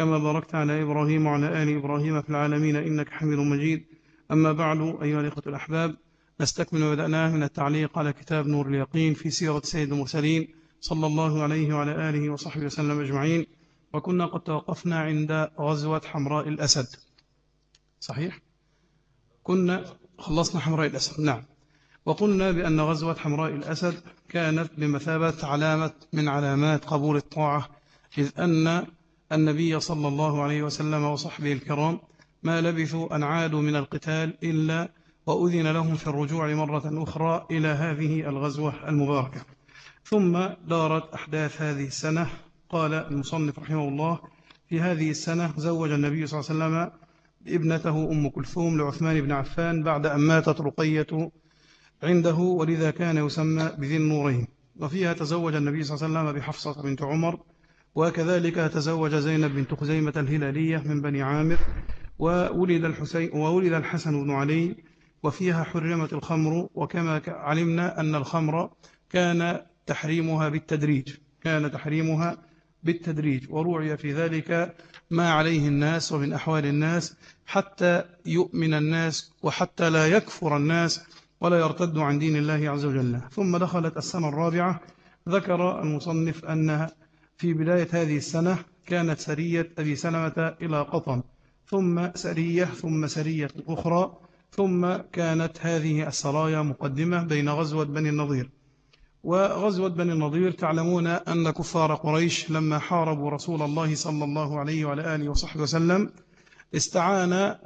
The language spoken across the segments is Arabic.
كما باركت على إبراهيم وعلى آل إبراهيم في العالمين إنك حميد مجيد. أما بعد أيها الإخوة الأحباب نستكمل ما بدأناه من التعليق على كتاب نور اليقين في سيرة سيد المرسلين صلى الله عليه وعلى آله وصحبه وسلم أجمعين. وكنا قد توقفنا عند غزوة حمراء الأسد. صحيح؟ كنا خلصنا حمراء الأسد. نعم. وقلنا بأن غزوة حمراء الأسد كانت بمثابة علامة من علامات قبول الطاعة إذ أن النبي صلى الله عليه وسلم وصحبه الكرام ما لبثوا أن عادوا من القتال إلا وأذن لهم في الرجوع مرة أخرى إلى هذه الغزوة المباركة. ثم دارت أحداث هذه السنة. قال المصنف رحمه الله في هذه السنة زوج النبي صلى الله عليه وسلم ابنته أم كلثوم لعثمان بن عفان بعد أن ماتت رقية عنده ولذا كان يسمى بذي النورين. وفيها تزوج النبي صلى الله عليه وسلم بحفصة بنت عمر وكذلك تزوج زينب بنت خزيمة الهلالية من بني عامر وولد, الحسين وولد الحسن بن علي وفيها حرمت الخمر وكما علمنا أن الخمر كان تحريمها بالتدريج كان تحريمها بالتدريج وروعي في ذلك ما عليه الناس ومن أحوال الناس حتى يؤمن الناس وحتى لا يكفر الناس ولا يرتد عن دين الله عز وجل. ثم دخلت السنة الرابعة ذكر المصنف أنها في بداية هذه السنة كانت سرية أبي سلمة إلى قطن ثم سرية ثم سرية أخرى ثم كانت هذه السرايا مقدمة بين غزوة بني النضير. وغزوة بني النضير تعلمون أن كفار قريش لما حاربوا رسول الله صلى الله عليه وعلى آله وصحبه وسلم استعان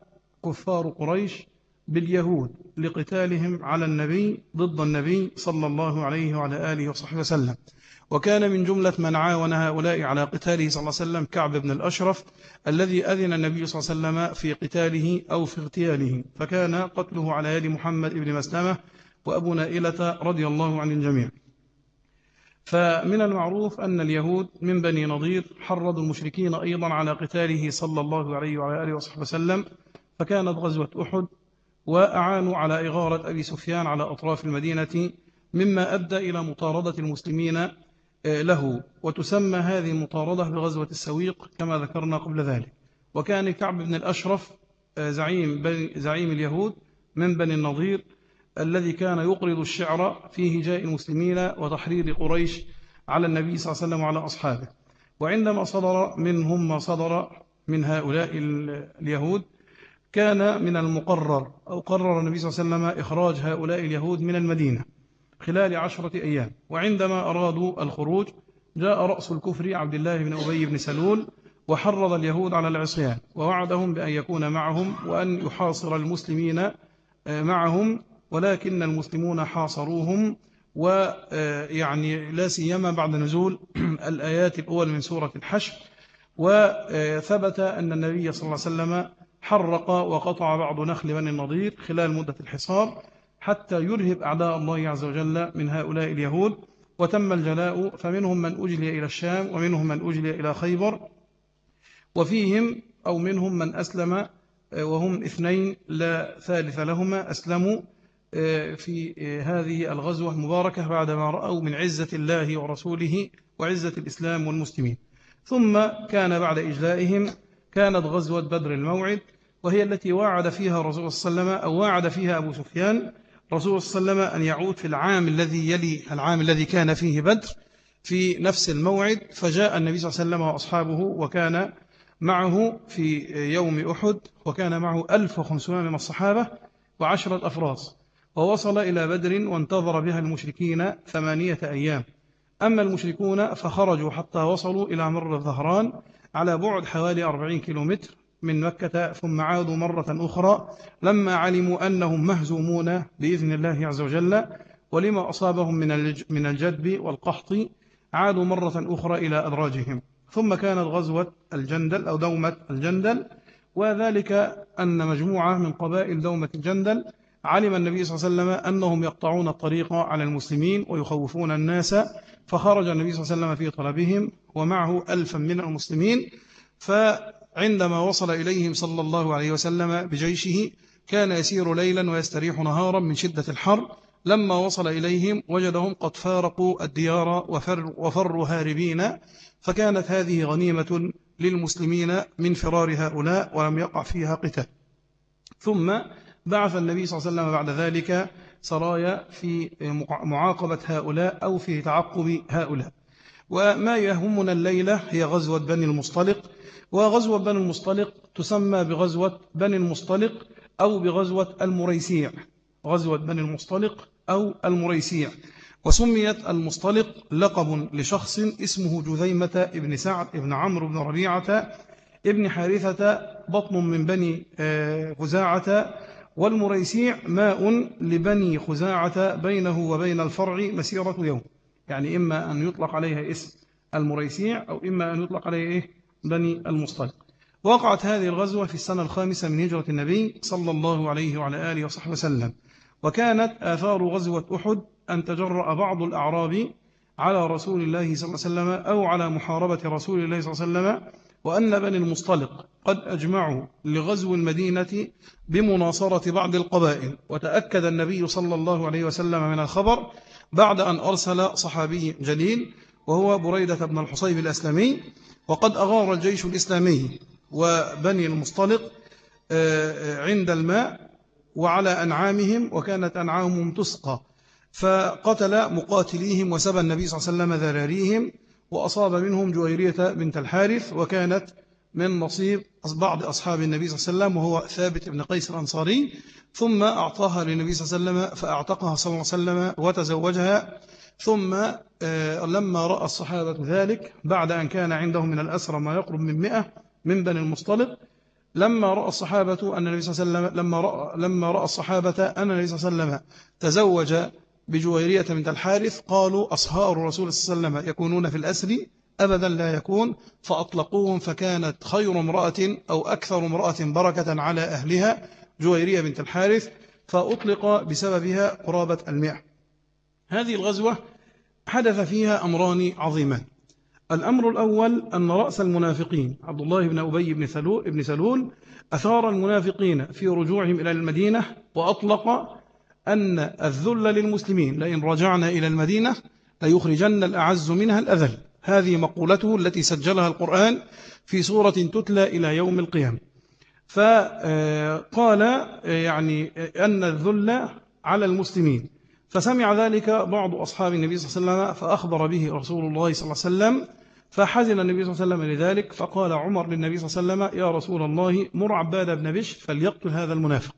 كفار قريش باليهود لقتالهم على النبي ضد النبي صلى الله عليه وعلى آله وصحبه وسلم. وكان من جملة من عاون هؤلاء على قتاله صلى الله عليه وسلم كعب بن الأشرف الذي أذن النبي صلى الله عليه وسلم في قتاله أو في اغتياله. فكان قتله على يد محمد بن مسلمة وأبو نائلة رضي الله عن الجميع. فمن المعروف أن اليهود من بني نضير حرضوا المشركين أيضا على قتاله صلى الله عليه وعلى آله وصحبه وسلم. فكانت غزوة أحد وأعانوا على إغارة أبي سفيان على أطراف المدينة مما أدى إلى مطاردة المسلمين له وتسمى هذه المطاردة بغزوة السويق كما ذكرنا قبل ذلك. وكان كعب بن الأشرف آه، زعيم, زعيم اليهود من بني النظير الذي كان يقرض الشعر في هجاء المسلمين وتحرير قريش على النبي صلى الله عليه وسلم وعلى أصحابه. وعندما صدر منهم ما صدر من هؤلاء اليهود كان من المقرر أو قرر النبي صلى الله عليه وسلم إخراج هؤلاء اليهود من المدينة. خلال عشرة أيام. وعندما أرادوا الخروج جاء رأس الكفر عبد الله بن أبي بن سلول وحرض اليهود على العصيان ووعدهم بأن يكون معهم وأن يحاصر المسلمين آه، معهم ولكن المسلمون حاصروهم ويعني آه، لا سيما بعد نزول الآيات الأول من سورة الحشر. وثبت أن النبي صلى الله عليه وسلم حرق وقطع بعض نخل بني النضير خلال مدة الحصار. حتى يرهب أعداء الله عز وجل من هؤلاء اليهود. وتم الجلاء فمنهم من أجلي إلى الشام ومنهم من أجلي إلى خيبر وفيهم أو منهم من أسلم آه، وهم اثنين لا ثالث لهما أسلموا آه، في آه، هذه الغزوة المباركة بعدما رأوا من عزة الله ورسوله وعزة الإسلام والمسلمين. ثم كان بعد إجلائهم كانت غزوة بدر الموعد وهي التي وعد فيها رسول الله صلى الله عليه وسلم أو وعد فيها أبو سفيان رسول صلى الله عليه وسلم أن يعود في العام الذي يلي العام الذي كان فيه بدر في نفس الموعد فجاء النبي صلى الله عليه وسلم وأصحابه وكان معه في يوم أحد وكان معه 1500 من الصحابة وعشرة أفراس. ووصل إلى بدر وانتظر بها المشركين ثمانية أيام. أما المشركون فخرجوا حتى وصلوا إلى مر الظهران على بعد حوالي أربعين كيلومتر. من مكة ثم عادوا مرة أخرى لما علموا أنهم مهزومون بإذن الله عز وجل. ولما أصابهم من الجدب والقحط عادوا مرة أخرى إلى أدراجهم. ثم كانت غزوة الجندل أو دومة الجندل. وذلك أن مجموعة من قبائل دومة الجندل علم النبي صلى الله عليه وسلم أنهم يقطعون الطريق على المسلمين ويخوفون الناس. فخرج النبي صلى الله عليه وسلم في طلبهم ومعه ألفا من المسلمين. فعندما وصل إليهم صلى الله عليه وسلم بجيشه كان يسير ليلا ويستريح نهارا من شدة الحر. لما وصل إليهم وجدهم قد فارقوا الديار وفر وفروا هاربين. فكانت هذه غنيمة للمسلمين من فرار هؤلاء ولم يقع فيها قتال. ثم بعث النبي صلى الله عليه وسلم بعد ذلك سرايا في معاقبة هؤلاء أو في تعقب هؤلاء. وما يهمنا الليلة هي غزوة بني المصطلق. وغزوة بني المصطلق تسمى بغزوة بني المصطلق أو بغزوة المريسيع. غزوة بني المصطلق أو المريسيع. وسميت المصطلق لقب لشخص اسمه جذيمة ابن سعد ابن عمرو بن ربيعة ابن حارثة بطن من بني آه، خزاعة. والمريسيع ماء لبني خزاعة بينه وبين الفرع مسيرة يوم. يعني إما أن يطلق عليها اسم المريسيع أو إما أن يطلق عليها إيه؟ بني المصطلق. وقعت هذه الغزوة في السنة الخامسة من هجرة النبي صلى الله عليه وعلى آله وصحبه وسلم. وكانت آثار غزوة أحد أن تجرأ بعض الأعراب على رسول الله صلى الله عليه وسلم أو على محاربة رسول الله صلى الله عليه وسلم وأن بني المصطلق قد أجمعوا لغزو المدينة بمناصرة بعض القبائل. وتأكد النبي صلى الله عليه وسلم من الخبر بعد أن أرسل صحابي جليل وهو بريدة بن الحصيب الأسلمي وقد أغار الجيش الإسلامي وبني المصطلق آه، آه، عند الماء وعلى أنعامهم وكانت أنعامهم تسقى. فقتل مقاتليهم وسبى النبي صلى الله عليه وسلم ذراريهم وأصاب منهم جويرية بنت الحارث وكانت من نصيب بعض أصحاب النبي صلى الله عليه وسلم وهو ثابت بن قيس الأنصاري. ثم أعطاها للنبي صلى الله عليه وسلم فأعتقها صلى الله عليه وسلم وتزوجها. ثم آه، لما رأى الصحابة ذلك بعد أن كان عندهم من الأسرى ما يقرب من مئة من بني المصطلق لما رأى الصحابة أن النبي صلى الله عليه وسلم لما رأى, لما رأى الصحابة أن النبي صلى الله عليه وسلم تزوج بجويرية بنت الحارث قالوا أصهار الرسول صلى الله عليه وسلم يكونون في الأسر أبدا لا يكون فأطلقوهم فكانت خير امرأة أو أكثر امرأة بركة على أهلها جويرية بنت الحارث فأطلق بسببها قرابة المئة. هذه الغزوة حدث فيها أمران عظيمان. الأمر الأول أن رأس المنافقين عبد الله بن أبي بن سلول, بن سلول أثار المنافقين في رجوعهم إلى المدينة وأطلق أن الذل للمسلمين لئن رجعنا إلى المدينة ليخرجن الأعز منها الأذل. هذه مقولته التي سجلها القرآن في سورة تتلى إلى يوم القيامة. فقال يعني أن الذل على المسلمين. فسمع ذلك بعض أصحاب النبي صلى الله عليه وسلم فأخبر به رسول الله صلى الله عليه وسلم فحزن النبي صلى الله عليه وسلم لذلك فقال عمر للنبي صلى الله عليه وسلم يا رسول الله مر عباد بن بش فليقتل هذا المنافق.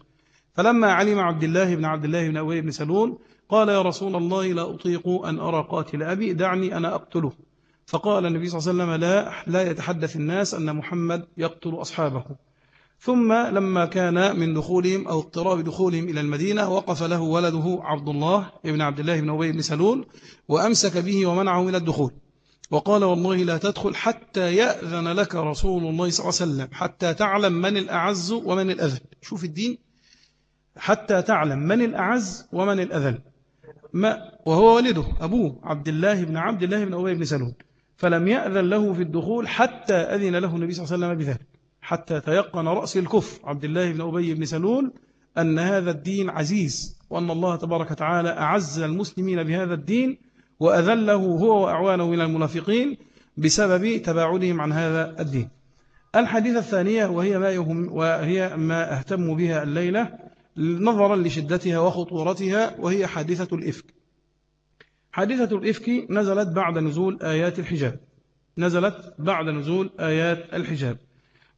فلما علم عبد الله بن عبد الله بن أبي بن سلول قال يا رسول الله لا أطيق أن أرى قاتل أبي دعني أنا أقتله. فقال النبي صلى الله عليه وسلم لا, لا يتحدث الناس أن محمد يقتل أصحابه. ثم لما كان من دخولهم أو اضطراب دخولهم إلى المدينة وقف له ولده عبد الله ابن عبد الله بن أبي بن سلول وأمسك به ومنعه من الدخول. وقال والله لا تدخل حتى يأذن لك رسول الله صلى الله عليه وسلم حتى تعلم من الأعز ومن الأذل. شوف الدين. حتى تعلم من الأعز ومن الأذل. ما وهو والده أبوه عبد الله بن عبد الله بن أبي بن سلول. فلم يأذن له في الدخول حتى أذن له النبي صلى الله عليه وسلم بذلك. حتى تيقن رأس الكفر عبد الله بن أبي بن سلول أن هذا الدين عزيز وأن الله تبارك وتعالى أعز المسلمين بهذا الدين وأذله هو وأعوانه من المنافقين بسبب تباعدهم عن هذا الدين. الحديث الثانية وهي ما, يهم وهي ما أهتم بها الليلة نظرا لشدتها وخطورتها وهي حادثة الإفك. حادثة الإفك نزلت بعد نزول آيات الحجاب. نزلت بعد نزول آيات الحجاب.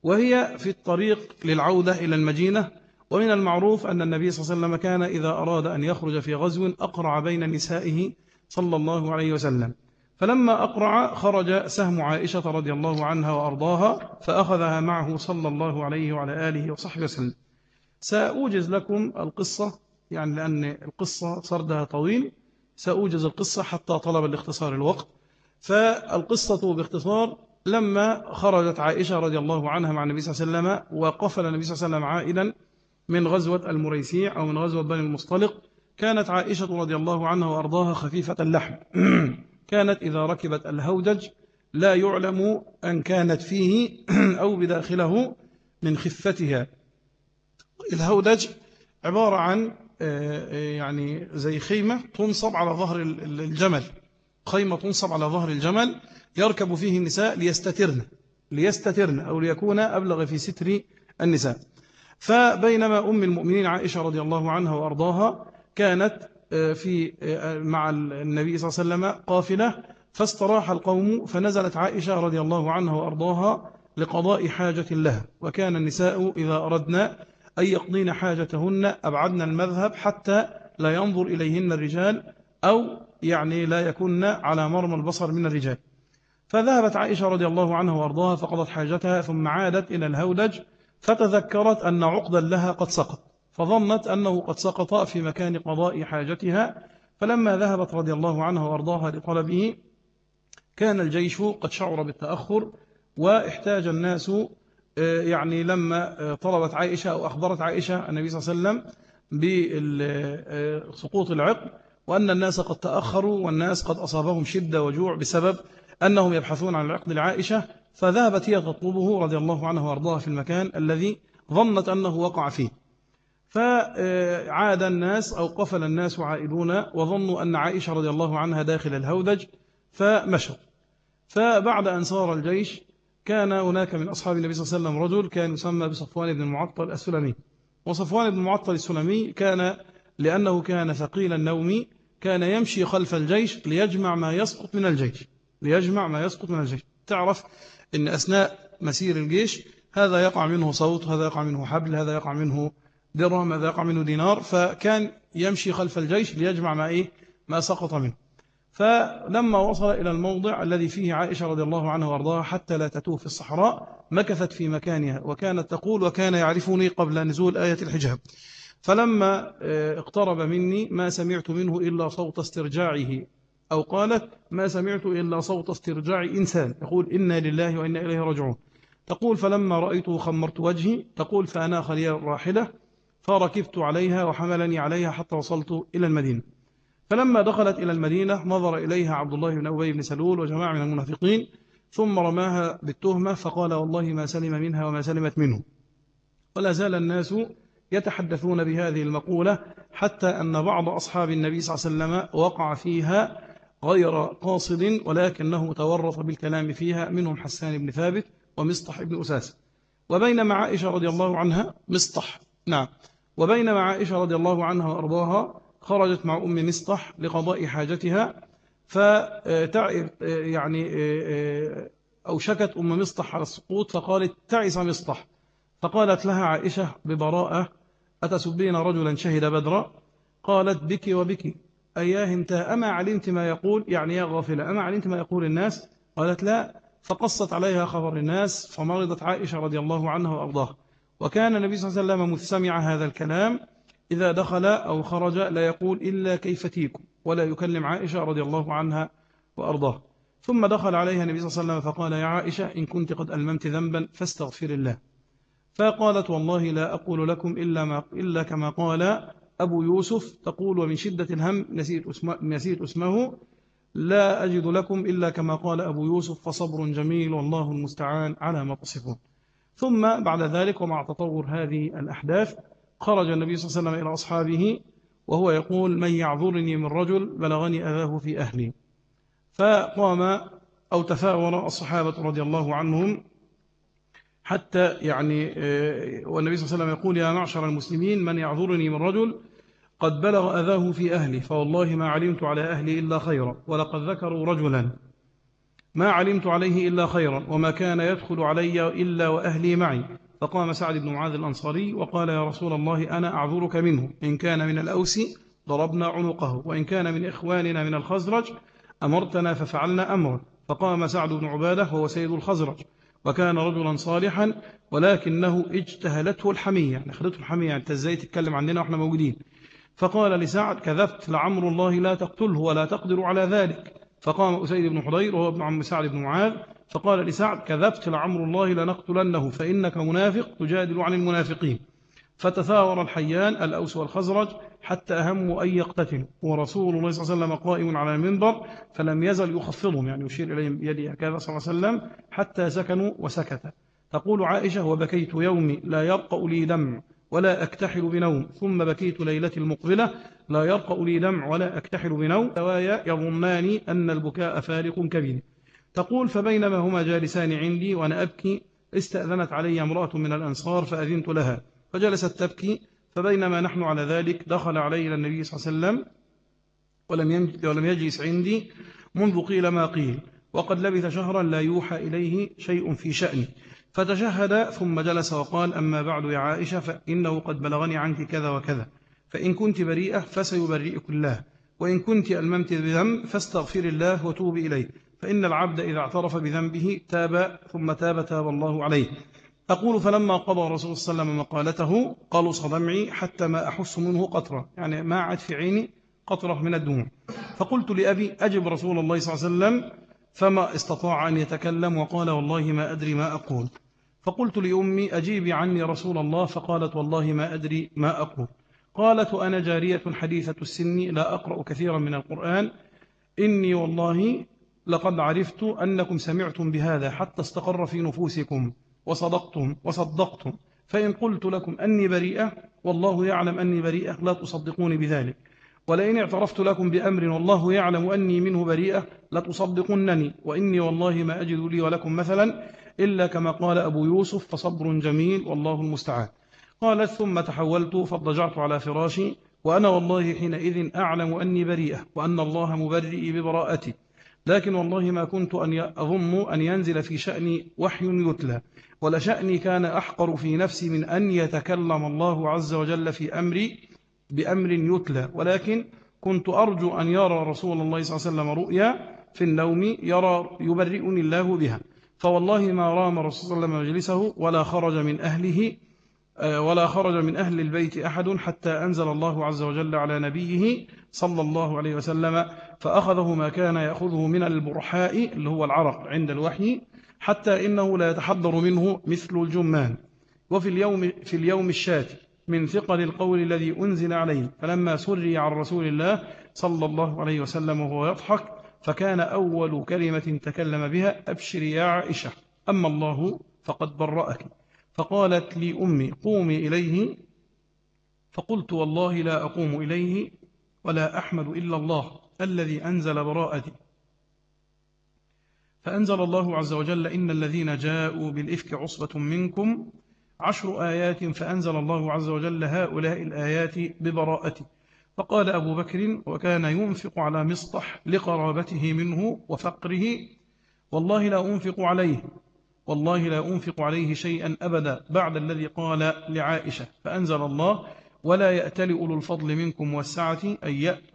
وهي في الطريق للعودة إلى المدينة ومن المعروف أن النبي صلى الله عليه وسلم كان إذا أراد أن يخرج في غزو أقرع بين نسائه صلى الله عليه وسلم. فلما أقرع خرج سهم عائشة رضي الله عنها وأرضاها فأخذها معه صلى الله عليه وعلى آله وصحبه وسلم. سأوجز لكم القصة يعني لأن القصة سردها طويل سأوجز القصة حتى طلب الاختصار الوقت. فالقصة باختصار لما خرجت عائشة رضي الله عنها مع النبي صلى الله عليه وسلم وقفل النبي صلى الله عليه وسلم عائدا من غزوة المريسيع أو من غزوة بني المصطلق كانت عائشة رضي الله عنها وأرضاها خفيفة اللحم. كانت إذا ركبت الهودج لا يعلم أن كانت فيه أو بداخله من خفتها. الهودج عبارة عن آه، آه، يعني زي خيمة تنصب على ظهر الجمل. خيمة تنصب على ظهر الجمل. يركب فيه النساء ليستترن ليستترن أو ليكون أبلغ في ستر النساء. فبينما أم المؤمنين عائشة رضي الله عنها وأرضاها كانت آه، في مع النبي صلى الله عليه وسلم قافلة فاستراح القوم فنزلت عائشة رضي الله عنها وأرضاها لقضاء حاجة لها. وكان النساء إذا أردنا أن يقضين حاجتهن أبعدنا المذهب حتى لا ينظر إليهن الرجال أو يعني لا يكن على مرمى البصر من الرجال. فذهبت عائشة رضي الله عنها وأرضاها فقضت حاجتها ثم عادت إلى الهودج فتذكرت أن عقدا لها قد سقط فظنت أنه قد سقط في مكان قضاء حاجتها فلما ذهبت رضي الله عنها وأرضاها لطلبه كان الجيش قد شعر بالتأخر واحتاج الناس آه، يعني لما آه، طلبت عائشة أو أخبرت عائشة النبي صلى الله عليه وسلم بسقوط العقل وأن الناس قد تأخروا والناس قد أصابهم شدة وجوع بسبب أنهم يبحثون عن العقد لعائشة فذهبت هي تطلبه رضي الله عنه وارضاها في المكان الذي ظنت أنه وقع فيه. فعاد الناس أو قفل الناس عائدون وظنوا أن عائشة رضي الله عنها داخل الهودج فمشوا. فبعد أن صار الجيش كان هناك من أصحاب النبي صلى الله عليه وسلم رجل كان يسمى بصفوان بن المعطل السلمي. وصفوان بن المعطل السلمي كان لأنه كان ثقيل النوم كان يمشي خلف الجيش ليجمع ما يسقط من الجيش. ليجمع ما يسقط من الجيش. تعرف أن أثناء مسير الجيش هذا يقع منه صوت هذا يقع منه حبل هذا يقع منه درهم هذا يقع منه دينار فكان يمشي خلف الجيش ليجمع ما, إيه؟ ما سقط منه. فلما وصل إلى الموضع الذي فيه عائشة رضي الله عنها وأرضاها حتى لا تتوه في الصحراء مكثت في مكانها وكانت تقول وكان يعرفني قبل نزول آية الحجاب. فلما آه، اقترب مني ما سمعت منه إلا صوت استرجاعه. أو قالت ما سمعت إلا صوت استرجاع إنسان. يقول إنا لله وإنا إليه رجعون تقول فلما رأيته خمرت وجهي. تقول فأناخ لي الراحلة فركبت عليها وحملني عليها حتى وصلت إلى المدينة. فلما دخلت إلى المدينة نظر إليها عبد الله بن أبي بن سلول وجماعة من المنافقين ثم رماها بالتهمة فقال والله ما سلم منها وما سلمت منه. ولا زال الناس يتحدثون بهذه المقولة حتى أن بعض أصحاب النبي صلى الله عليه وسلم وقع فيها غير قاصد ولكنه تورط بالكلام فيها منهم حسان بن ثابت ومصطح بن أساس. وبينما عائشة رضي الله عنها مصطح نعم. وبينما عائشة رضي الله عنها وأرضاها خرجت مع أم مصطح لقضاء حاجتها فتعب يعني أو شكت أم مصطح على السقوط فقالت تعس مصطح. فقالت لها عائشة ببراءة أتسبين رجلا شهد بدرا؟ قالت بك وبك. أياه انت أما علمت ما يقول يعني يا غافلة أما علمت ما يقول الناس؟ قالت لا فقصت عليها خبر الناس فمرضت عائشة رضي الله عنها وأرضاها. وكان النبي صلى الله عليه وسلم مثسمع هذا الكلام إذا دخل أو خرج لا يقول إلا كيف تيكم ولا يكلم عائشة رضي الله عنها وأرضاه. ثم دخل عليها النبي صلى الله عليه وسلم فقال يا عائشة إن كنت قد ألممت ذنبا فاستغفر الله. فقالت والله لا أقول لكم إلا, ما إلا كما قال أبو يوسف تقول ومن شدة الهم نسيت اسمه, نسيت اسمه لا أجد لكم إلا كما قال أبو يوسف فصبر جميل والله المستعان على ما تصفون. ثم بعد ذلك ومع تطور هذه الأحداث خرج النبي صلى الله عليه وسلم إلى أصحابه وهو يقول من يعذرني من رجل بلغني أذاه في أهلي فقام أو تفاور الصحابة رضي الله عنهم حتى يعني آه، والنبي صلى الله عليه وسلم يقول يا معشر المسلمين من يعذرني من رجل قد بلغ أذاه في أهلي فوالله ما علمت على أهلي إلا خيرا ولقد ذكروا رجلا ما علمت عليه إلا خيرا وما كان يدخل علي إلا وأهلي معي. فقام سعد بن معاذ الأنصاري وقال يا رسول الله أنا أعذرك منه إن كان من الأوس ضربنا عنقه وإن كان من إخواننا من الخزرج أمرتنا ففعلنا أمرا. فقام سعد بن عبادة وهو سيد الخزرج وكان رجلا صالحا ولكنه اجتهلته الحمية. يعني أخذته الحمية يعني أنت إزاي تتكلم عننا وإحنا موجودين؟ فقال لسعد كذبت لعمر الله لا تقتله ولا تقدر على ذلك. فقام أسيد بن حضير وهو ابن عم سعد بن معاذ فقال لسعد كذبت لعمر الله لنقتلنه فإنك منافق تجادل عن المنافقين. فتثاور الحيان الأوس والخزرج حتى أهموا أن يقتتلوا. ورسول الله صلى الله عليه وسلم قائم على المنبر فلم يزل يخفضهم يعني يشير إليهم بيده هكذا صلى الله عليه وسلم حتى سكنوا وسكت. تقول عائشة وبكيت يومي لا يرقأ لي دمع ولا أكتحل بنوم. ثم بكيت ليلة المقبلة لا يرقأ لي دمع ولا أكتحل بنوم. سوايا يظنان أن البكاء فارق كبير. تقول فبينما هما جالسان عندي وأنا أبكي استأذنت علي امرأة من الأنصار فأذنت لها. فجلست تبكي فبينما نحن على ذلك دخل علينا النبي صلى الله عليه وسلم ولم ولم يجلس عندي منذ قيل ما قيل وقد لبث شهرا لا يوحى إليه شيء في شأني. فتشهد ثم جلس وقال أما بعد يا عائشة فإنه قد بلغني عنك كذا وكذا فإن كنت بريئة فسيبرئك الله وإن كنت ألممت بذنب فاستغفر الله وتوب إليه فإن العبد إذا اعترف بذنبه تاب ثم تاب تاب الله عليه. أقول فلما قضى رسول الله صلى الله عليه وسلم مقالته قلص دمعي حتى ما أحس منه قطرة يعني ما عاد في عيني قطرة من الدموع. فقلت لأبي أجب رسول الله صلى الله عليه وسلم فما استطاع أن يتكلم وقال والله ما أدري ما أقول. فقلت لأمي أجيبي عني رسول الله؟ فقالت والله ما أدري ما أقول. قالت أنا جارية حديثة السن لا أقرأ كثيرا من القرآن. إني والله لقد عرفت أنكم سمعتم بهذا حتى استقر في نفوسكم. وصدقتم وصدقتم. فإن قلت لكم أني بريئة والله يعلم أني بريئة لا تصدقوني بذلك. ولئن اعترفت لكم بأمر والله يعلم أني منه بريئة لتصدقنني. وإني والله ما أجد لي ولكم مثلا إلا كما قال أبو يوسف فصبر جميل والله المستعان. قالت ثم تحولت فاضجعت على فراشي وأنا والله حينئذ أعلم أني بريئة وأن الله مبرئي ببراءتي. لكن والله ما كنت أن أظن أن ينزل في شأني وحي يتلى. ولشأني كان أحقر في نفسي من أن يتكلم الله عز وجل في أمري بأمر يتلى. ولكن كنت أرجو أن يرى رسول الله صلى الله عليه وسلم رؤيا في النوم يرى يبرئني الله بها. فوالله ما رام رسول الله وسلم مجلسه ولا خرج من أهله ولا خرج من أهل البيت أحد حتى أنزل الله عز وجل على نبيه صلى الله عليه وسلم فأخذه ما كان يأخذه من البرحاء اللي هو العرق عند الوحي حتى إنه لا يتحضر منه مثل الجمان. وفي اليوم, في اليوم الشاتي من ثقل القول الذي أنزل عليه فلما سري عن رسول الله صلى الله عليه وسلم وهو يضحك فكان أول كلمة تكلم بها أبشر يا عائشة أما الله فقد برأك. فقالت لي أمي قومي إليه فقلت والله لا أقوم إليه ولا أحمد إلا الله الذي أنزل براءتي. فأنزل الله عز وجل إن الذين جاءوا بالإفك عصبة منكم عشر آيات فأنزل الله عز وجل هؤلاء الآيات ببراءته فقال أبو بكر وكان ينفق على مصطح لقرابته منه وفقره والله لا أنفق عليه. والله لا أنفق عليه شيئا أبدا بعد الذي قال لعائشة فأنزل الله ولا يأتل أولو الفضل منكم والسعة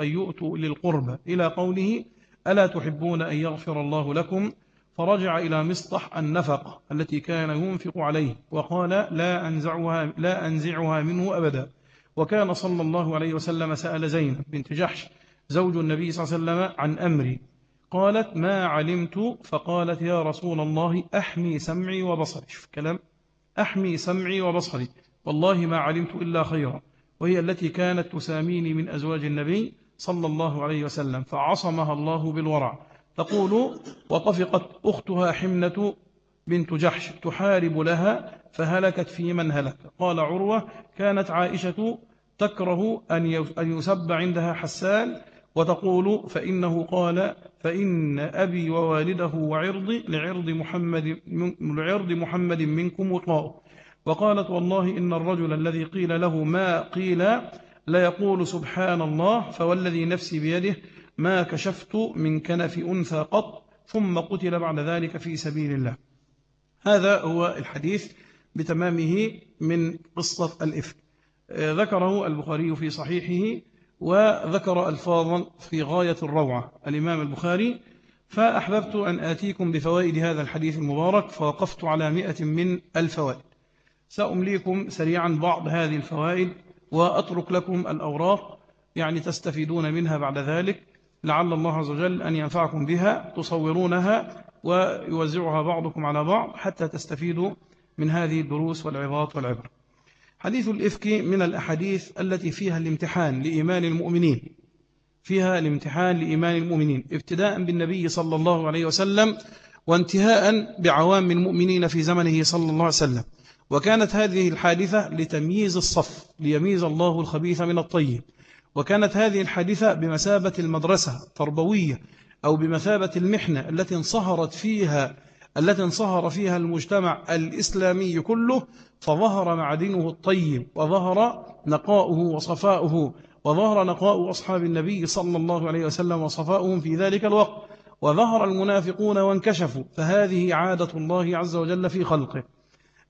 أن يؤتوا للقرب. إلى قوله ألا تحبون أن يغفر الله لكم؟ فرجع إلى مصطح النفق التي كان ينفق عليه وقال لا أنزعها, لا أنزعها منه أبدا. وكان صلى الله عليه وسلم سأل زينب بنت جحش زوج النبي صلى الله عليه وسلم عن أمري قالت ما علمت؟ فقالت يا رسول الله أحمي سمعي وبصري. شوف كلام. أحمي سمعي وبصري. والله ما علمت إلا خيرا. وهي التي كانت تساميني من أزواج النبي صلى الله عليه وسلم فعصمها الله بالورع. تقول وطفقت أختها حمنة بنت جحش تحارب لها فهلكت في من هلك. قال عروة كانت عائشة تكره أن يسب عندها حسان وتقول فإنه قال فإن أبي ووالده وعرضي لعرض محمد, لعرض محمد منكم وطاء وقالت والله إن الرجل الذي قيل له ما قيل لا يقول سبحان الله فوالذي نفسي بيده ما كشفت من كنف أنثى قط ثم قتل بعد ذلك في سبيل الله. هذا هو الحديث بتمامه من قصة الإفك. ذكره البخاري في صحيحه وذكر ألفاظا في غاية الروعة. الإمام البخاري فأحببت أن آتيكم بفوائد هذا الحديث المبارك فوقفت على مئة من الفوائد. سأمليكم سريعا بعض هذه الفوائد وأترك لكم الأوراق يعني تستفيدون منها بعد ذلك. لعل الله عز وجل أن ينفعكم بها تصورونها ويوزعها بعضكم على بعض حتى تستفيدوا من هذه الدروس والعظات والعبر. حديث الإفك من الأحاديث التي فيها الامتحان لإيمان المؤمنين. فيها الامتحان لإيمان المؤمنين. ابتداء بالنبي صلى الله عليه وسلم وانتهاء بعوام المؤمنين في زمنه صلى الله عليه وسلم. وكانت هذه الحادثة لتمييز الصف ليميز الله الخبيث من الطيب. وكانت هذه الحادثة بمثابة المدرسة تربوية أو بمثابة المحنة التي انصهرت فيها التي انصهر فيها المجتمع الإسلامي كله فظهر معدنه الطيب وظهر نقاؤه وصفاؤه وظهر نقاء أصحاب النبي صلى الله عليه وسلم وصفاؤهم في ذلك الوقت وظهر المنافقون وانكشفوا فهذه عادة الله عز وجل في خلقه.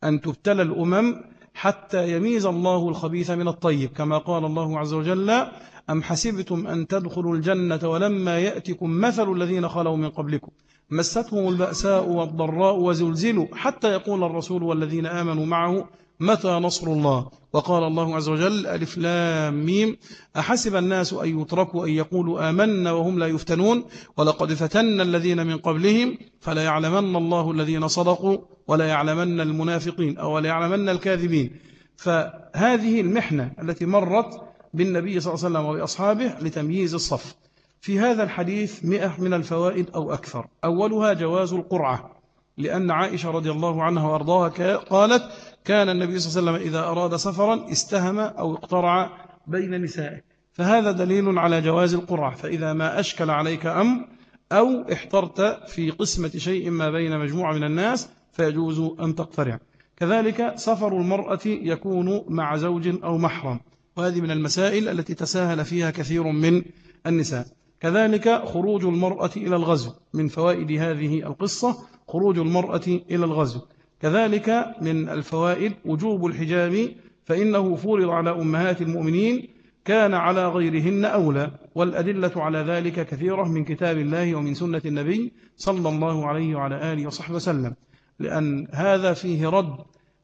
أن تبتلى الأمم حتى يميز الله الخبيث من الطيب كما قال الله عز وجل أم حسبتم أن تدخلوا الجنة ولما يأتكم مثل الذين خلوا من قبلكم؟ مستهم البأساء والضراء وزلزلوا حتى يقول الرسول والذين آمنوا معه متى نصر الله؟ وقال الله عز وجل ألف لام ميم أحسب الناس أن يتركوا أن يقولوا آمنا وهم لا يفتنون ولقد فتن الذين من قبلهم فلا يعلمن الله الذين صدقوا ولا يعلمن المنافقين أو لا يعلمن الكاذبين. فهذه المحنة التي مرت بالنبي صلى الله عليه وسلم وبأصحابه لتمييز الصف. في هذا الحديث مئة من الفوائد أو أكثر. أولها جواز القرعة لأن عائشة رضي الله عنها وأرضاها قالت كان النبي صلى الله عليه وسلم إذا أراد سفرا استهم أو اقترع بين نسائه. فهذا دليل على جواز القرعة. فإذا ما أشكل عليك أمر أو احترت في قسمة شيء ما بين مجموعة من الناس فيجوز أن تقترع. كذلك سفر المرأة يكون مع زوج أو محرم. وهذه من المسائل التي تساهل فيها كثير من النساء. كذلك خروج المرأة إلى الغزو من فوائد هذه القصة خروج المرأة إلى الغزو. كذلك من الفوائد وجوب الحجاب فإنه فرض على أمهات المؤمنين كان على غيرهن أولى والأدلة على ذلك كثيرة من كتاب الله ومن سنة النبي صلى الله عليه وعلى آله وصحبه وسلم. لأن هذا فيه رد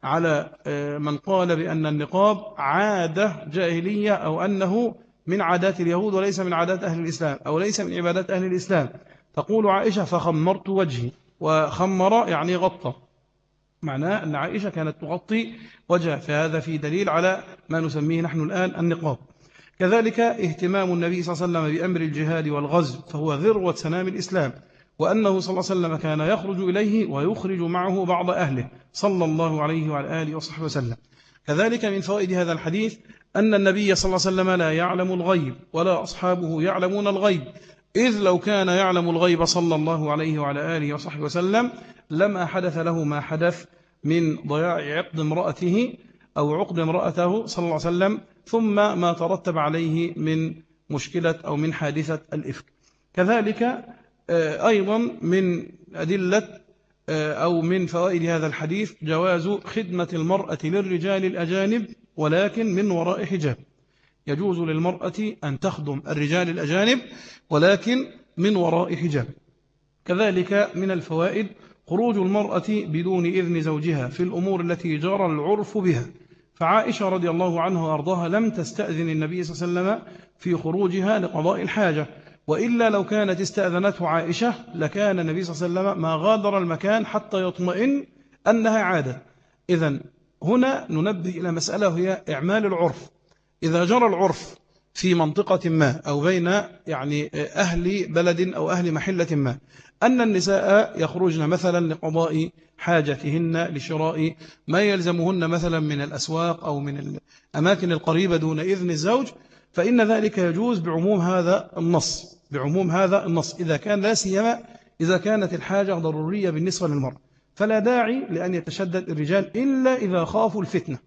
على آه، من قال بأن النقاب عادة جاهلية أو أنه من عادات اليهود وليس من عادات أهل الإسلام أو ليس من عبادات أهل الإسلام. تقول عائشة فخمرت وجهي وخمر يعني غطى. معناه أن عائشة كانت تغطي وجه فهذا في دليل على ما نسميه نحن الآن النقاب. كذلك اهتمام النبي صلى الله عليه وسلم بأمر الجهاد والغزو فهو ذروة سنام الإسلام. وأنه صلى الله عليه وسلم كان يخرج إليه ويخرج معه بعض أهله صلى الله عليه وعلى آله وصحبه وسلم. كذلك من فوائد هذا الحديث أن النبي صلى الله عليه وسلم لا يعلم الغيب ولا أصحابه يعلمون الغيب. إذ لو كان يعلم الغيب صلى الله عليه وعلى آله وصحبه وسلم لما حدث له ما حدث من ضياع عقد امرأته أو عقد امرأته صلى الله عليه وسلم ثم ما ترتب عليه من مشكلة أو من حادثة الإفك. كذلك أيضا من أدلة آه، أو من فوائد هذا الحديث جواز خدمة المرأة للرجال الأجانب ولكن من وراء حجاب. يجوز للمرأة أن تخدم الرجال الأجانب ولكن من وراء حجاب. كذلك من الفوائد خروج المرأة بدون إذن زوجها في الأمور التي جرى العرف بها. فعائشة رضي الله عنها وأرضاها لم تستأذن النبي صلى الله عليه وسلم في خروجها لقضاء الحاجة. وإلا لو كانت استأذنته عائشة لكان النبي صلى الله عليه وسلم ما غادر المكان حتى يطمئن أنها عادة. إذا هنا ننبه إلى مسألة هي إعمال العرف. إذا جرى العرف في منطقة ما أو بين يعني أهل بلد أو أهل محلة ما أن النساء يخرجن مثلا لقضاء حاجتهن لشراء ما يلزمهن مثلا من الأسواق أو من الأماكن القريبة دون إذن الزوج فإن ذلك يجوز بعموم هذا النص بعموم هذا النص إذا كان لا سيما إذا كانت الحاجة ضرورية بالنسبة للمرأة فلا داعي لأن يتشدد الرجال إلا إذا خافوا الفتنة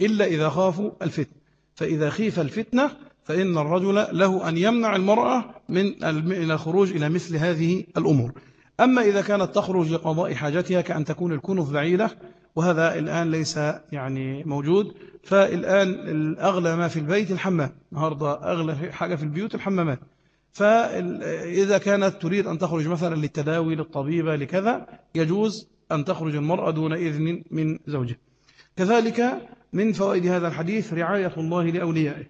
إلا إذا خافوا الفتنة. فإذا خيف الفتنة فإن الرجل له أن يمنع المرأة من الخروج إلى مثل هذه الأمور. أما إذا كانت تخرج لقضاء حاجتها كأن تكون الكنف بعيدة وهذا الآن ليس يعني موجود فالآن الأغلى ما في البيت الحمام. النهاردة أغلى حاجة في البيوت الحمامات. فإذا كانت تريد أن تخرج مثلا للتداوي للطبيبة لكذا يجوز أن تخرج المرأة دون إذن من زوجها. كذلك من فوائد هذا الحديث رعاية الله لأوليائه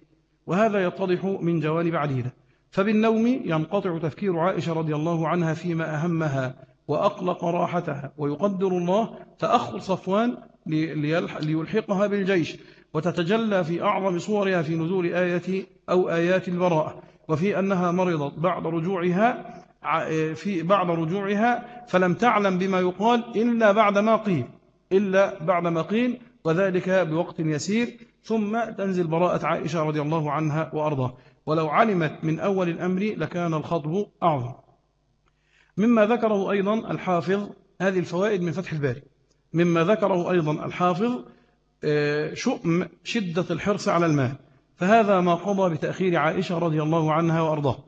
وهذا يتضح من جوانب عديدة. فبالنوم ينقطع تفكير عائشة رضي الله عنها فيما أهمها وأقلق راحتها ويقدر الله تأخر صفوان ليلحقها بالجيش. وتتجلى في أعظم صورها في نزول آية أو آيات البراءة وفي أنها مرضت بعد رجوعها في بعد رجوعها فلم تعلم بما يقال إلا بعد ما قيل إلا بعد ما قيل وذلك بوقت يسير ثم تنزل براءة عائشة رضي الله عنها وأرضاه. ولو علمت من أول الأمر لكان الخطب أعظم. مما ذكره أيضا الحافظ هذه الفوائد من فتح الباري. مما ذكره أيضا الحافظ شؤم شدة الحرص على المال. فهذا ما قضى بتأخير عائشة رضي الله عنها وأرضاه.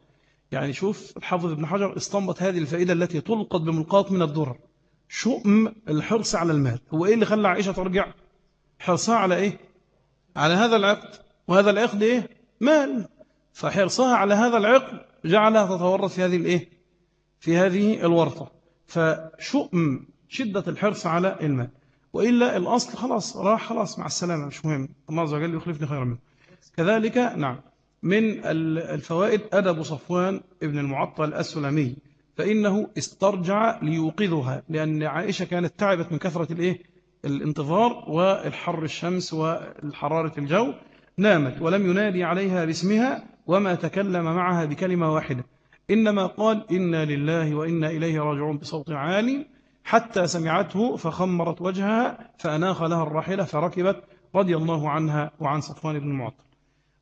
يعني شوف الحافظ ابن حجر استنبط هذه الفائدة التي تلقط بملقاط من الدرر. شؤم الحرص على المال. هو إيه اللي خلى عائشة ترجع حرصها على إيه؟ على هذا العقد. وهذا العقد إيه؟ مال. فحرصها على هذا العقد جعلها تتورط في هذه الإيه؟ في هذه الورطة. فشؤم شدة الحرص على المال. وإلا الأصل خلاص راح خلاص مع السلامة مش مهم. الله عز وجل يخلفني خيرا منه. كذلك نعم من الفوائد أدب صفوان ابن المعطل السلمي فإنه استرجع ليوقظها لأن عائشة كانت تعبت من كثرة الإيه؟ الانتظار والحر الشمس والحرارة الجو نامت ولم ينادي عليها باسمها وما تكلم معها بكلمة واحدة. إنما قال إنا لله وإنا إليه راجعون بصوت عالي. حتى سمعته فخمرت وجهها فأناخ لها الراحلة فركبت رضي الله عنها وعن صفوان بن المعطل.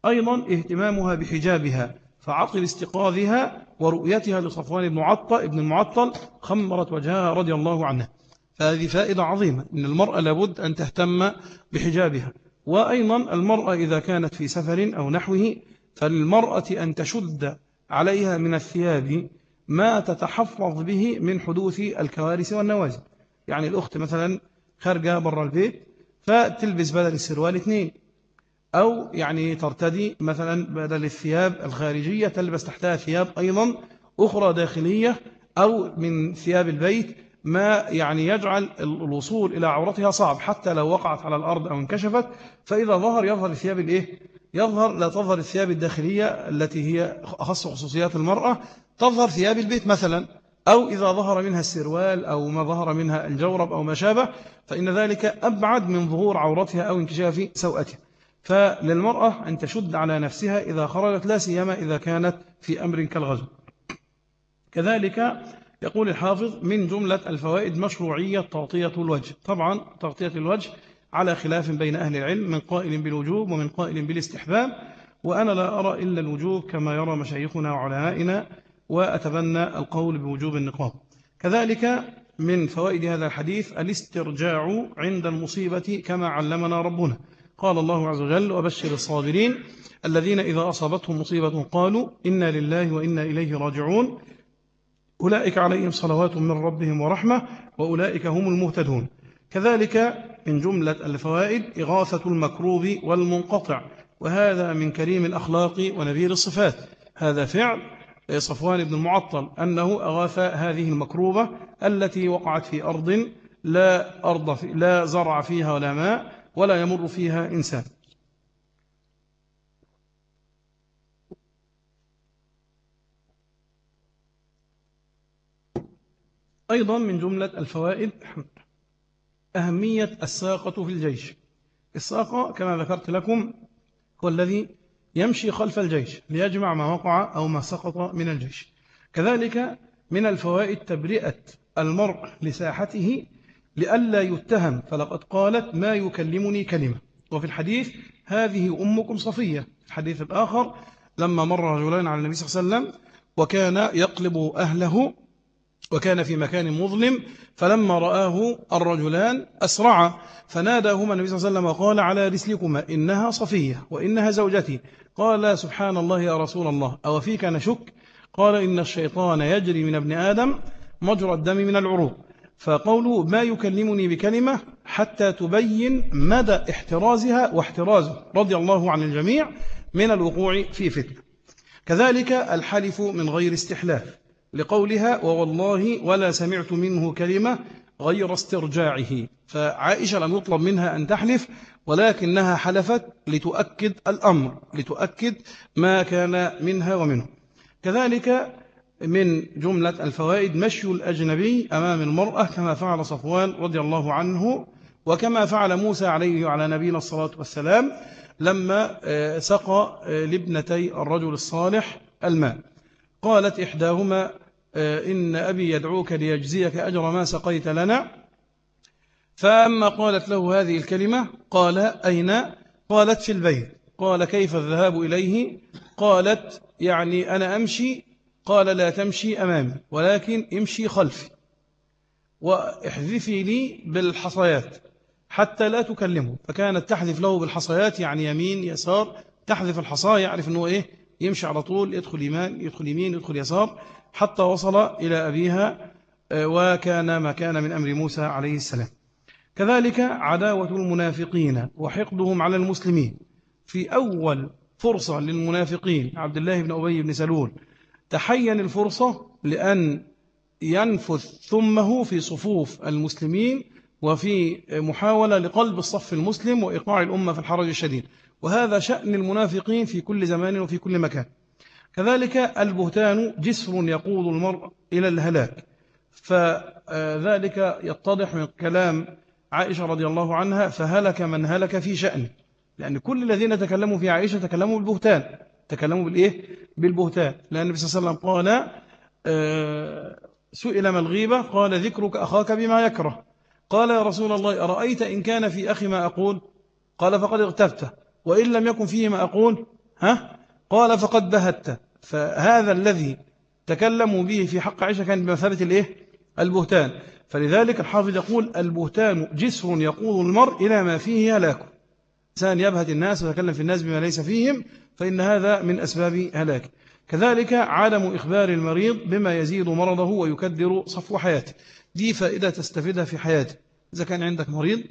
أيضا اهتمامها بحجابها فعقل استيقاظها ورؤيتها لصفوان بن معطل بن المعطل خمرت وجهها رضي الله عنها. فهذه فائدة عظيمة إن المرأة لابد أن تهتم بحجابها. وأيضا المرأة إذا كانت في سفر أو نحوه فالمرأة أن تشد عليها من الثياب ما تتحفظ به من حدوث الكوارث والنوازل. يعني الأخت مثلا خارجة برا البيت فتلبس بدل السروال اثنين. أو يعني ترتدي مثلا بدل الثياب الخارجية تلبس تحتها ثياب أيضا أخرى داخلية أو من ثياب البيت ما يعني يجعل الوصول إلى عورتها صعب. حتى لو وقعت على الأرض أو انكشفت فإذا ظهر يظهر الثياب الإيه؟ يظهر لا تظهر الثياب الداخلية التي هي أخص خصوصيات المرأة تظهر ثياب البيت مثلا أو إذا ظهر منها السروال أو ما ظهر منها الجورب أو ما شابه فإن ذلك أبعد من ظهور عورتها أو انكشاف سوءتها. فللمرأة أن تشد على نفسها إذا خرجت لا سيما إذا كانت في أمر كالغزو. كذلك يقول الحافظ من جملة الفوائد مشروعية تغطية الوجه. طبعا تغطية الوجه على خلاف بين أهل العلم من قائل بالوجوب ومن قائل بالاستحباب. وأنا لا أرى إلا الوجوب كما يرى مشايخنا وعلمائنا وأتبنى القول بوجوب النقاب. كذلك من فوائد هذا الحديث الاسترجاع عند المصيبة كما علمنا ربنا. قال الله عز وجل وبشر الصابرين الذين إذا أصابتهم مصيبة قالوا إنا لله وإنا إليه راجعون. أولئك عليهم صلوات من ربهم ورحمة وأولئك هم المهتدون. كذلك من جملة الفوائد إغاثة المكروب والمنقطع. وهذا من كريم الأخلاق ونبيل الصفات. هذا فعل صفوان بن المعطل أنه أغاث هذه المكروبة التي وقعت في أرض لا, أرض في لا زرع فيها ولا ماء ولا يمر فيها إنسان. أيضا من جملة الفوائد أهمية الساقة في الجيش. الساقة كما ذكرت لكم هو الذي يمشي خلف الجيش ليجمع ما وقع أو ما سقط من الجيش. كذلك من الفوائد تبرئة المرء لساحته لئلا يتهم فلقد قالت ما يكلمني كلمة. وفي الحديث هذه أمكم صفية. الحديث الآخر لما مر رجلان على النبي صلى الله عليه وسلم وكان يقلب أهله وكان في مكان مظلم فلما رآه الرجلان أسرع فناداهما النبي صلى الله عليه وسلم وقال على رسلكما إنها صفية وإنها زوجتي. قال سبحان الله يا رسول الله. أو فيك نشك قال إن الشيطان يجري من ابن آدم مجرى الدم من العروق. فقوله ما يكلمني بكلمة حتى تبين مدى احترازها واحترازه. رضي الله عن الجميع من الوقوع في فتنة. كذلك الحلف من غير استحلاف لقولها ووالله ولا سمعت منه كلمة غير استرجاعه. فعائشة لم يطلب منها أن تحلف. ولكنها حلفت لتؤكد الأمر لتؤكد ما كان منها ومنه. كذلك من جملة الفوائد مشي الأجنبي أمام المرأة كما فعل صفوان رضي الله عنه وكما فعل موسى عليه وعلى نبينا الصلاة والسلام لما آه، سقى آه، لابنتي الرجل الصالح الماء قالت إحداهما آه، إن أبي يدعوك ليجزيك أجر ما سقيت لنا. فأما قالت له هذه الكلمة قال أين؟ قالت في البيت. قال كيف الذهاب إليه؟ قالت يعني أنا أمشي قال لا تمشي أمامي ولكن امشي خلفي. وإحذفي لي بالحصيات حتى لا تكلمه. فكانت تحذف له بالحصيات يعني يمين يسار. تحذف الحصاة يعرف أنه إيه؟ يمشي على طول يدخل يمين يدخل يمين يدخل يسار حتى وصل إلى أبيها آه، وكان ما كان من أمر موسى عليه السلام. كذلك عداوة المنافقين وحقدهم على المسلمين. في أول فرصة للمنافقين عبد الله بن أبي بن سلول تحين الفرصة لأن ينفذ ثمه في صفوف المسلمين وفي محاولة لقلب الصف المسلم وإيقاع الأمة في الحرج الشديد. وهذا شأن المنافقين في كل زمان وفي كل مكان. كذلك البهتان جسر يقود المرء إلى الهلاك. فذلك يتضح من كلام عائشة رضي الله عنها فهلك من هلك في شأنه لأن كل الذين تكلموا في عائشة تكلموا بالبهتان. تكلموا بالإيه؟ بالبهتان. لأن النبي صلى الله عليه وسلم قال آه، سئل ما الغيبة؟ قال ذكرك أخاك بما يكره. قال يا رسول الله أرأيت إن كان في أخي ما أقول؟ قال فقد اغتبته. وإن لم يكن فيه ما أقول؟ ها؟ قال فقد بهت. فهذا الذي تكلموا به في حق عائشة كان بمثابة الإيه؟ البهتان. فلذلك الحافظ يقول البهتان جسر يقود المرء إلى ما فيه هلاكه. إنسان يبهت الناس ويتكلم في الناس بما ليس فيهم فإن هذا من أسباب هلاك. كذلك عدم إخبار المريض بما يزيد مرضه ويكدر صفو حياته. دي فائدة تستفيدها في حياتك إذا كان عندك مريض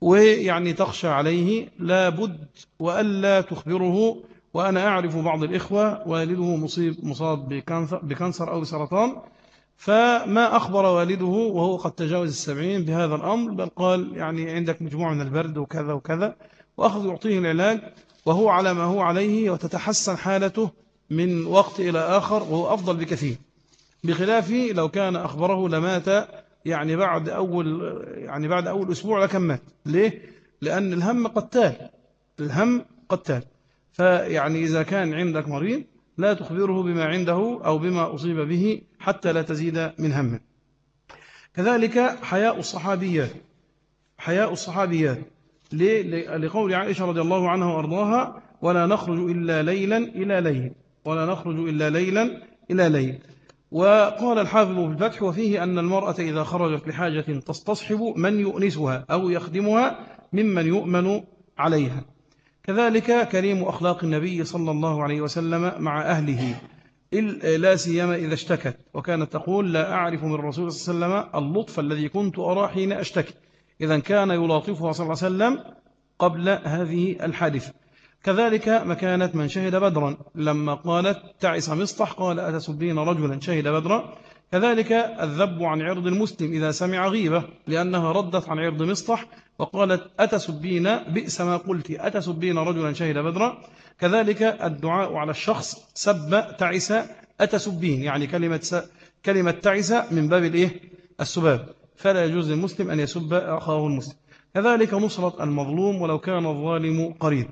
ويعني تخشى عليه لابد وألا تخبره. وأنا أعرف بعض الإخوة والده مصيب مصاب بكانسر أو بسرطان. فما أخبر والده وهو قد تجاوز السبعين بهذا الأمر بل قال يعني عندك مجموعة من البرد وكذا وكذا وأخذ يعطيه العلاج وهو على ما هو عليه وتتحسن حالته من وقت إلى آخر وهو أفضل بكثير. بخلافه لو كان أخبره لمات يعني بعد أول يعني بعد أول أسبوع لكن مات. ليه؟ لأن الهم قتال الهم قتال فيعني إذا كان عندك مريض لا تخبره بما عنده أو بما أصيب به حتى لا تزيد من همه كذلك حياء الصحابيات. حياء الصحابيات. لقول عائشة رضي الله عنها وأرضاها ولا نخرج إلا ليلا إلى ليل. ولا نخرج إلا ليلا إلى ليل. وقال الحافظ في الفتح وفيه أن المرأة إذا خرجت لحاجة تستصحب من يؤنسها أو يخدمها ممن يؤمن عليها. كذلك كريم أخلاق النبي صلى الله عليه وسلم مع أهله. لا سيما إذا اشتكت. وكانت تقول لا أعرف من الرسول صلى الله عليه وسلم اللطف الذي كنت أرى حين أشتكي. إذا كان يلاطفها صلى الله عليه وسلم قبل هذه الحادثة. كذلك مكانة من شهد بدرا. لما قالت تعس مصطح قال أتسبين رجلا شهد بدرا. كذلك الذب عن عرض المسلم إذا سمع غيبة لأنها ردت عن عرض مصطح وقالت أتسبين بئس ما قلت أتسبين رجلا شهد بدرا. كذلك الدعاء على الشخص سب تعس أتسبين يعني كلمة. كلمة تعس من باب الإيه؟ السباب. فلا يجوز للمسلم أن يسب أخاه المسلم. كذلك نصرة المظلوم ولو كان الظالم قريب.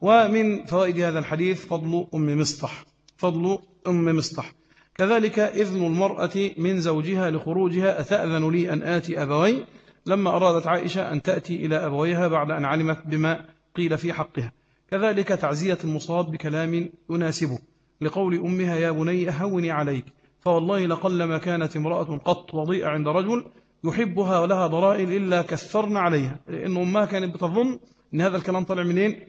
ومن فوائد هذا الحديث فضل أم مصطح. فضل أم مصطح. كذلك إذن المرأة من زوجها لخروجها أتأذن لي أن آتي أبوي؟ لما أرادت عائشة أن تأتي إلى أبويها بعد أن علمت بما قيل في حقها. كذلك تعزية المصاب بكلام يناسبه لقول أمها يا بني هوني عليك. فوالله لقلما كانت امرأة قط وضيئة عند رجل يحبها ولها ضرائل إلا كثرن عليها لأن أمها كانت بتظن أن هذا الكلام طلع منين؟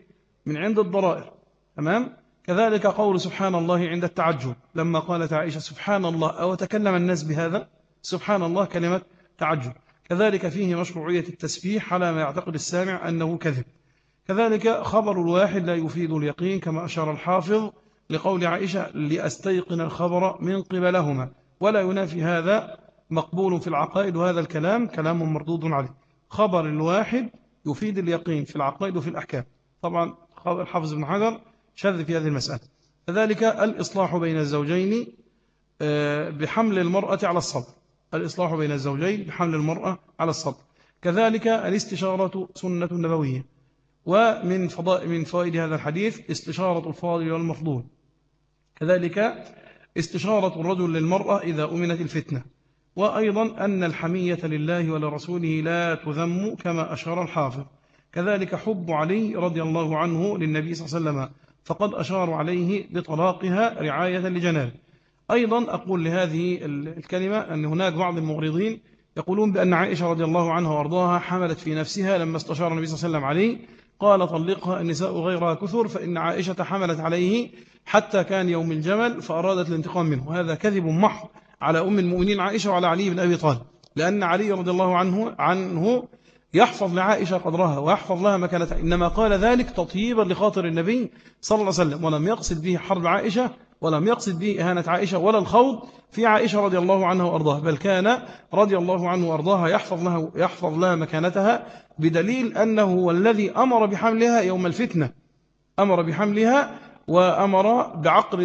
من عند الضرائر. تمام؟ كذلك قول سبحان الله عند التعجب. لما قالت عائشة سبحان الله. أو تكلم الناس بهذا؟ سبحان الله كلمة تعجب. كذلك فيه مشروعية التسبيح على ما يعتقد السامع أنه كذب. كذلك خبر الواحد لا يفيد اليقين كما أشار الحافظ لقول عائشة لأستيقن الخبر من قبلهما. ولا ينافي هذا مقبول في العقائد وهذا الكلام كلام مردود عليه. خبر الواحد يفيد اليقين في العقائد وفي الأحكام. طبعا الحافظ بن حجر شذ في هذه المسألة. كذلك الإصلاح بين الزوجين آه، بحمل المرأة على الصبر. الإصلاح بين الزوجين بحمل المرأة على الصبر. كذلك الاستشارة سنة نبوية ومن فضاء من فوائد هذا الحديث استشارة الفاضل والمفضول. كذلك استشارة الرجل للمرأة إذا أمنت الفتنة. وأيضا أن الحمية لله ولرسوله لا تذم كما أشار الحافظ. كذلك حب علي رضي الله عنه للنبي صلى الله عليه وسلم فقد أشار عليه بطلاقها رعاية لجنابه أيضا أقول لهذه الكلمة أن هناك بعض المغرضين يقولون بأن عائشة رضي الله عنها وأرضاها حملت في نفسها لما استشار النبي صلى الله عليه وسلم عليه قال طلقها النساء غيرها كثر فإن عائشة حملت عليه حتى كان يوم الجمل فأرادت الانتقام منه. وهذا كذب محض على أم المؤمنين عائشة وعلى علي بن أبي طالب لأن علي رضي الله عنه عنه يحفظ لعائشة قدرها ويحفظ لها مكانتها إنما قال ذلك تطيبا لخاطر النبي صلى الله عليه وسلم ولم يقصد به حرب عائشة ولم يقصد به إهانة عائشة ولا الخوض في عائشة رضي الله عنها وأرضاها بل كان رضي الله عنه وأرضاها يحفظ لها, يحفظ لها مكانتها بدليل أنه هو الذي أمر بحملها يوم الفتنة. أمر بحملها وأمر بعقر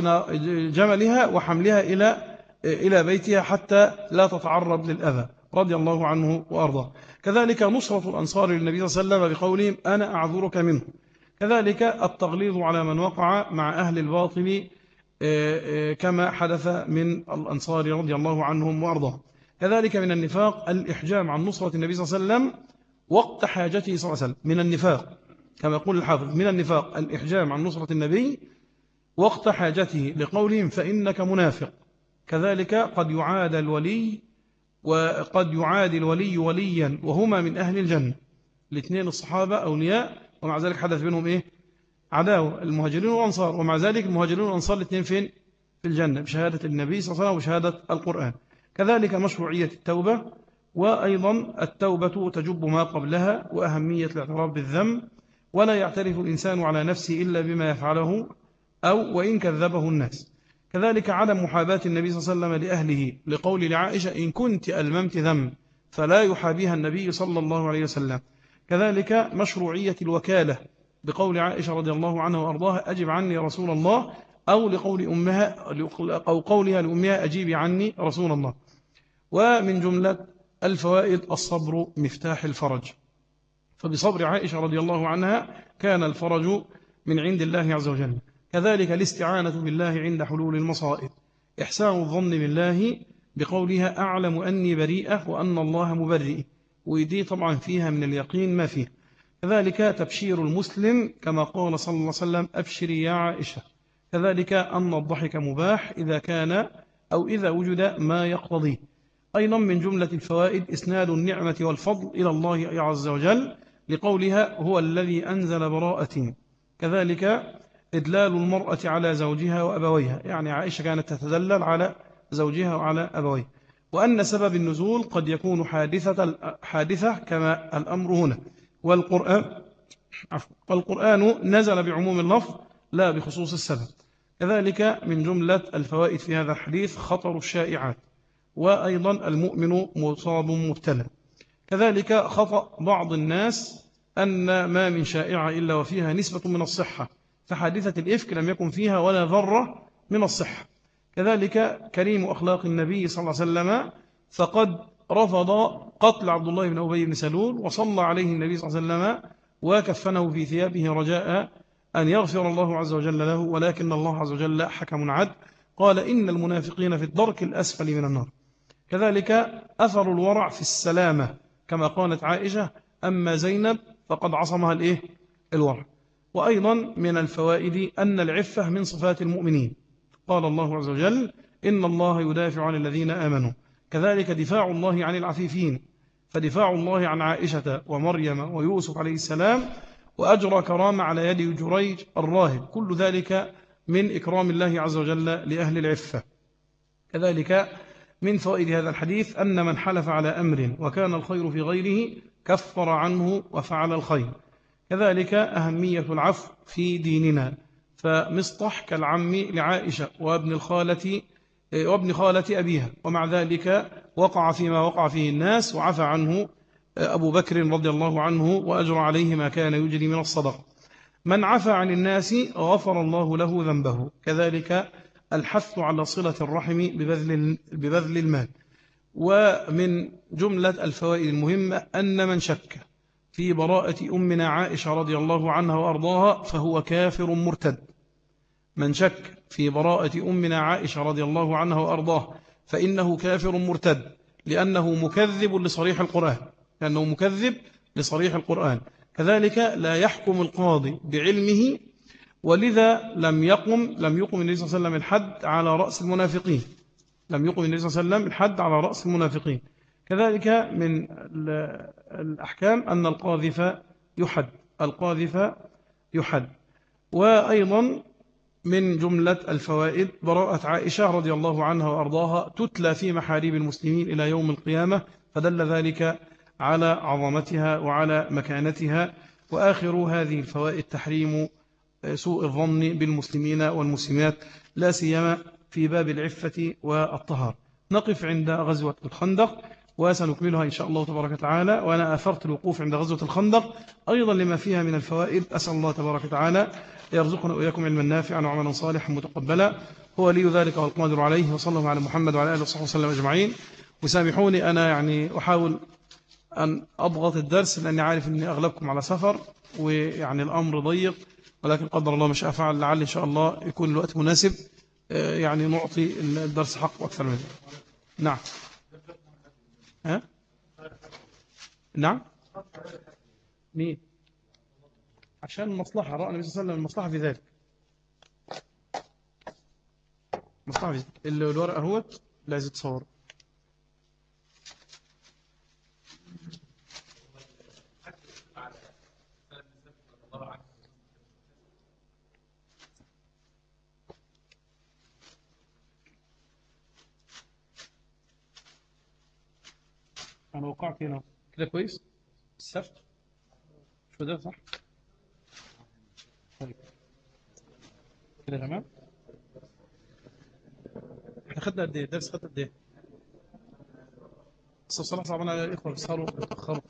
جملها وحملها إلى إلى بيتها حتى لا تتعرض للأذى رضي الله عنه وأرضاه. كذلك نصرة الأنصار للنبي صلى الله عليه وسلم بقولهم أنا أعذرك منه. كذلك التغليظ على من وقع مع أهل الباطل كما حدث من الأنصار رضي الله عنهم وأرضاهم كذلك من النفاق الإحجام عن نصرة النبي صلى الله عليه وسلم وقت حاجته صلى الله عليه وسلم. من النفاق كما يقول الحافظ من النفاق الإحجام عن نصرة النبي وقت حاجته لقولهم فإنك منافق. كذلك قد يعاد الولي وقد يعاد الولي وليا وهما من أهل الجنة. الاثنين الصحابة أولياء ومع ذلك حدث بينهم إيه؟ عداوة المهاجرين والأنصار ومع ذلك المهاجرين والأنصار الاثنين فين؟ في الجنة بشهادة النبي صلى الله عليه وسلم وشهادة القرآن. كذلك مشروعية التوبة وأيضا التوبة تجب ما قبلها وأهمية الاعتراف بالذنب. ولا يعترف الإنسان على نفسه إلا بما يفعله أو وإن كذبه الناس. كذلك عدم محاباة النبي صلى الله عليه وسلم لأهله لقول لعائشة إن كنت ألممت ذنب فلا يحابيها النبي صلى الله عليه وسلم. كذلك مشروعية الوكالة بقول عائشة رضي الله عنها وأرضاها أجب عني رسول الله أو لقول أمها أو قولها لأمها أجيبي عني رسول الله. ومن جملة الفوائد الصبر مفتاح الفرج. فبصبر عائشة رضي الله عنها كان الفرج من عند الله عز وجل. كذلك الاستعانة بالله عند حلول المصائب. إحسان الظن بالله بقولها أعلم أني بريئة وأن الله مبرئ. ودي طبعا فيها من اليقين ما فيه. كذلك تبشير المسلم كما قال صلى الله عليه وسلم أبشري يا عائشة. كذلك أن الضحك مباح إذا كان أو إذا وجد ما يقتضيه أيضا من جملة الفوائد إسناد النعمة والفضل إلى الله عز وجل لقولها هو الذي أنزل براءة. كذلك إدلال المرأة على زوجها وأبويها. يعني عائشة كانت تتدلل على زوجها وعلى أبويها. وأن سبب النزول قد يكون حادثة, حادثة كما الأمر هنا. والقرآن والقرآن نزل بعموم اللفظ لا بخصوص السبب. كذلك من جملة الفوائد في هذا الحديث خطر الشائعات وأيضا المؤمن مصاب مبتلى كذلك خطأ بعض الناس أن ما من شائعة إلا وفيها نسبة من الصحة فحادثة الإفك لم يكن فيها ولا ذرة من الصحة. كذلك كريم أخلاق النبي صلى الله عليه وسلم فقد رفض قتل عبد الله بن أبي بن سلول وصلى عليه النبي صلى الله عليه وسلم وكفنه في ثيابه رجاء أن يغفر الله عز وجل له ولكن الله عز وجل حكم عد قال إن المنافقين في الدرك الأسفل من النار. كذلك أثر الورع في السلامة كما قالت عائشة أما زينب فقد عصمها الإيه؟ الورع. وأيضا من الفوائد أن العفة من صفات المؤمنين. قال الله عز وجل إن الله يدافع عن الذين آمنوا. كذلك دفاع الله عن العفيفين فدفاع الله عن عائشة ومريم ويوسف عليه السلام وأجرى كرامة على يد جريج الراهب. كل ذلك من إكرام الله عز وجل لأهل العفة. كذلك من فوائد هذا الحديث أن من حلف على أمر وكان الخير في غيره كفر عنه وفعل الخير. كذلك أهمية العفو في ديننا. فمصطح كالعم لعائشة وابن الخالة وابن خالة أبيها. ومع ذلك وقع فيما وقع فيه الناس وعفى عنه أبو بكر رضي الله عنه وأجر عليه ما كان يجري من الصدق. من عفى عن الناس غفر الله له ذنبه. كذلك الحث على صلة الرحم ببذل, ببذل المال. ومن جملة الفوائد المهمة أن من شك في براءة أمنا عائشة رضي الله عنها وأرضاها فهو كافر مرتد. من شك في براءة أمنا عائشة رضي الله عنها وأرضاها فإنه كافر مرتد لأنه مكذب لصريح القرآن لأنه مكذب لصريح القرآن. كذلك لا يحكم القاضي بعلمه ولذا لم يقم لم يقم النبي صلى الله عليه وسلم الحد على رأس المنافقين. لم يقم النبي صلى الله عليه وسلم الحد على رأس المنافقين. كذلك من الأحكام أن القاذف يحد القاذف يحد. وأيضا من جملة الفوائد براءة عائشة رضي الله عنها وأرضاها تتلى في محاريب المسلمين إلى يوم القيامة فدل ذلك على عظمتها وعلى مكانتها. وآخر هذه الفوائد تحريم سوء الظن بالمسلمين والمسلمات لا سيما في باب العفة والطهار نقف عند غزوة الخندق. وسنكملها إن شاء الله تبارك وتعالى. وأنا أثرت الوقوف عند غزوة الخندق أيضا لما فيها من الفوائد. أسأل الله تبارك وتعالى يرزقنا وإياكم علما نافعا وعملا صالحا متقبلا. هو لي ذلك والقادر عليه. وصلى على محمد وعلى آله وصحبه وسلم أجمعين. وسامحوني أنا يعني أحاول أن أضغط الدرس لأني عارف أني أغلبكم على سفر ويعني الأمر ضيق. ولكن قدر الله ما شاء فعل لعل إن شاء الله يكون الوقت مناسب. يعني نعطي الدرس حق أكثر منه نعم. ها؟ نعم. مين؟ عشان المصلحة رأى النبي صلى الله عليه وسلم المصلحة في ذلك. مصلحة في ذلك. الورقة هو لا يزيد تصور أنا وقعت هنا. كده كويس. السفت شو ده؟ صح. طيب. كده تمام. إحنا خدنا قد إيه؟ درس خدنا قد إيه؟ بس بصراحه صعبان على الإخوة. بيسهروا بيتأخروا.